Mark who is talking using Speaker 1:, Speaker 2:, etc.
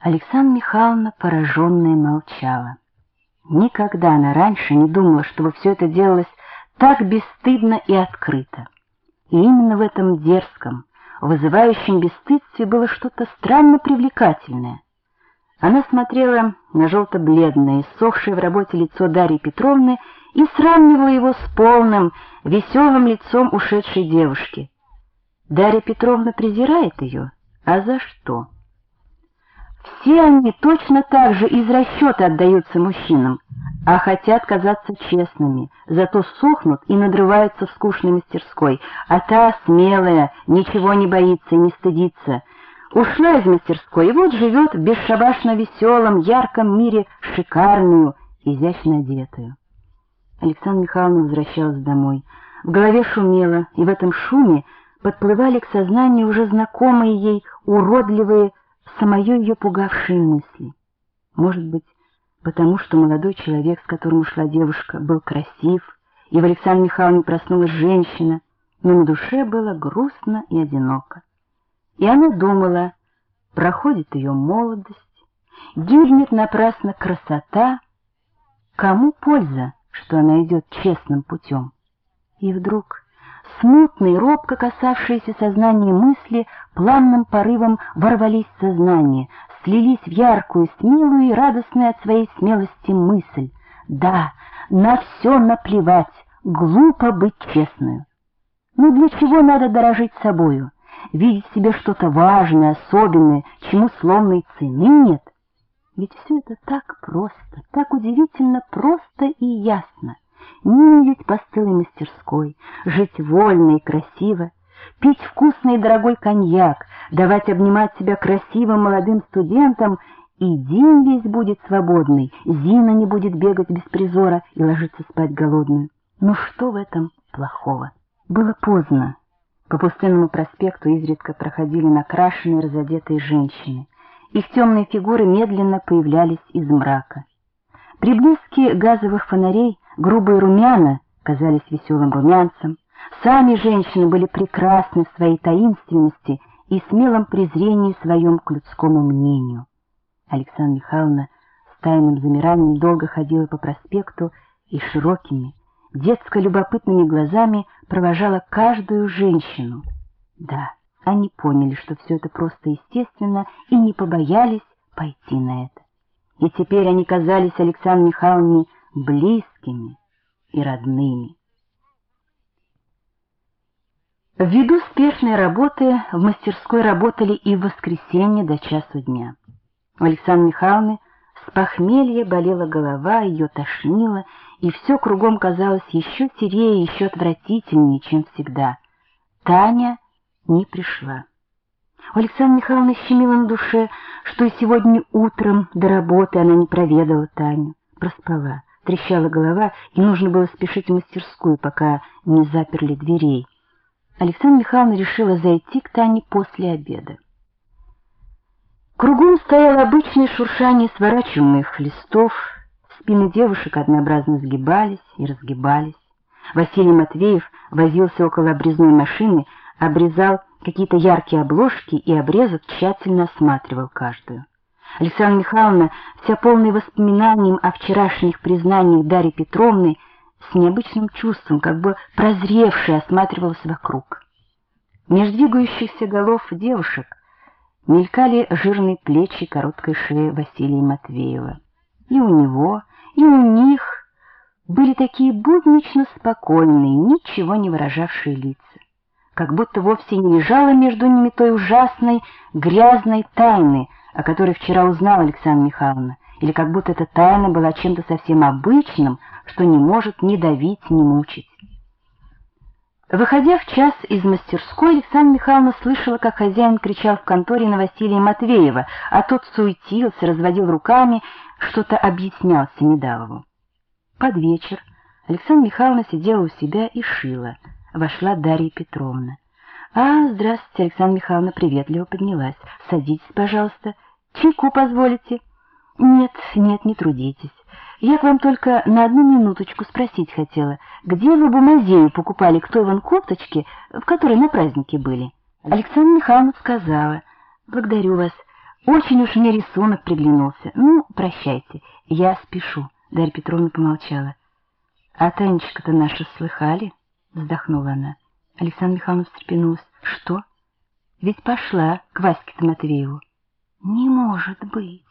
Speaker 1: Александра Михайловна, пораженная, молчала. Никогда она раньше не думала, чтобы все это делалось так бесстыдно и открыто. И именно в этом дерзком, вызывающем бесстыдстве было что-то странно привлекательное. Она смотрела на желто-бледное, иссохшее в работе лицо Дарьи Петровны и сравнивала его с полным, веселым лицом ушедшей девушки. Дарья Петровна презирает ее, а за что? Все они точно так же из расчета отдаются мужчинам, а хотят казаться честными, зато сохнут и надрываются в скучной мастерской, а та смелая, ничего не боится и не стыдится. Ушла из мастерской и вот живет в бесшабашно веселом, ярком мире шикарную, изящно одетую. Александра Михайловна возвращалась домой. В голове шумело, и в этом шуме подплывали к сознанию уже знакомые ей уродливые, самое ее пугавшие мысли. Может быть, потому что молодой человек, с которым ушла девушка, был красив, и в Александре Михайловне проснулась женщина, но на душе было грустно и одиноко. И она думала, проходит ее молодость, гибнет напрасно красота, кому польза, что она идет честным путем. И вдруг смутные, робко касавшиеся сознания мысли, пламенным порывом ворвались в сознание, слились в яркую, смелую и радостную от своей смелости мысль. Да, на все наплевать, глупо быть честную. Но для чего надо дорожить собою? Видеть себе что-то важное, особенное, чему словной цены нет? Ведь все это так просто, так удивительно просто и ясно не видеть постылой мастерской, жить вольно и красиво, пить вкусный и дорогой коньяк, давать обнимать себя красивым молодым студентам, и день весь будет свободный, Зина не будет бегать без призора и ложиться спать голодную. Ну что в этом плохого? Было поздно. По пустынному проспекту изредка проходили накрашенные, разодетые женщины. Их темные фигуры медленно появлялись из мрака. При блеске газовых фонарей грубые румяна казались веселым румянцем, сами женщины были прекрасны в своей таинственности и смелом презрении своем к людскому мнению. Александра Михайловна с тайным замиранием долго ходила по проспекту и широкими, детско-любопытными глазами провожала каждую женщину. Да, они поняли, что все это просто естественно, и не побоялись пойти на это. И теперь они казались Александре Михайловне близкими и родными. Ввиду спешной работы в мастерской работали и в воскресенье до часу дня. У Александры Михайловны с похмелья болела голова, ее тошнило, и все кругом казалось еще серее, еще отвратительнее, чем всегда. Таня не пришла. У Александры Михайловны щемило на душе, что и сегодня утром до работы она не проведала Таню, проспала трещала голова, и нужно было спешить в мастерскую, пока не заперли дверей. Александра Михайловна решила зайти к Тане после обеда. Кругом стояло обычное шуршание сворачиваемых листов, спины девушек однообразно сгибались и разгибались. Василий Матвеев возился около обрезной машины, обрезал какие-то яркие обложки и обрезок тщательно осматривал каждую. Александра Михайловна, вся полная воспоминанием о вчерашних признаниях Дарьи Петровны, с необычным чувством, как бы прозревшей, осматривалась вокруг. Меж двигающихся голов девушек мелькали жирные плечи короткой шеи Василия Матвеева. И у него, и у них были такие буднично спокойные, ничего не выражавшие лица, как будто вовсе не лежало между ними той ужасной грязной тайны, о которой вчера узнала Александра Михайловна, или как будто эта тайна была чем-то совсем обычным, что не может ни давить, ни мучить. Выходя в час из мастерской, Александра Михайловна слышала, как хозяин кричал в конторе на Василия Матвеева, а тот суетился, разводил руками, что-то объяснял Семидалову. Под вечер Александра Михайловна сидела у себя и шила. Вошла Дарья Петровна. «А, здравствуйте, Александра Михайловна приветливо поднялась. Садитесь, пожалуйста. Чайку позволите?» «Нет, нет, не трудитесь. Я к вам только на одну минуточку спросить хотела, где вы бумазею покупали к той вон кофточке, в которой на празднике были?» Александра Михайловна сказала, «Благодарю вас. Очень уж мне рисунок приглянулся. Ну, прощайте, я спешу. Дарья Петровна помолчала. А Танечка-то наша слыхали? Вздохнула она. Александр Михайловна встрепенулась. Что? Ведь пошла к Ваське-то Матвееву. Не может быть.